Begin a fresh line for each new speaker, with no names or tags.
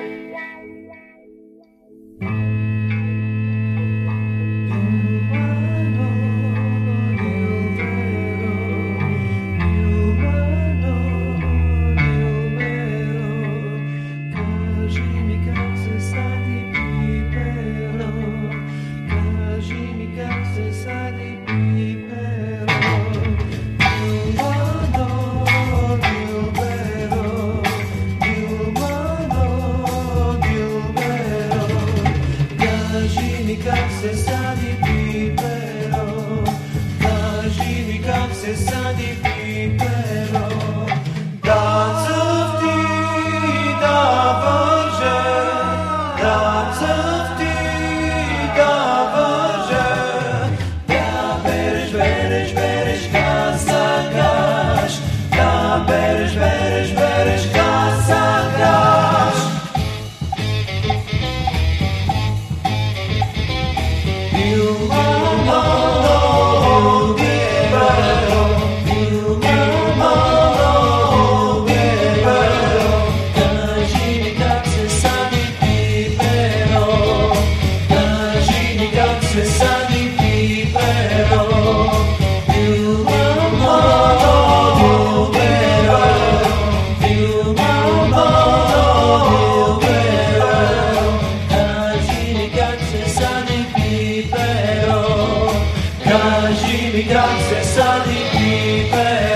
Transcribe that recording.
Yeah. Cause naši migranci se sady pípe.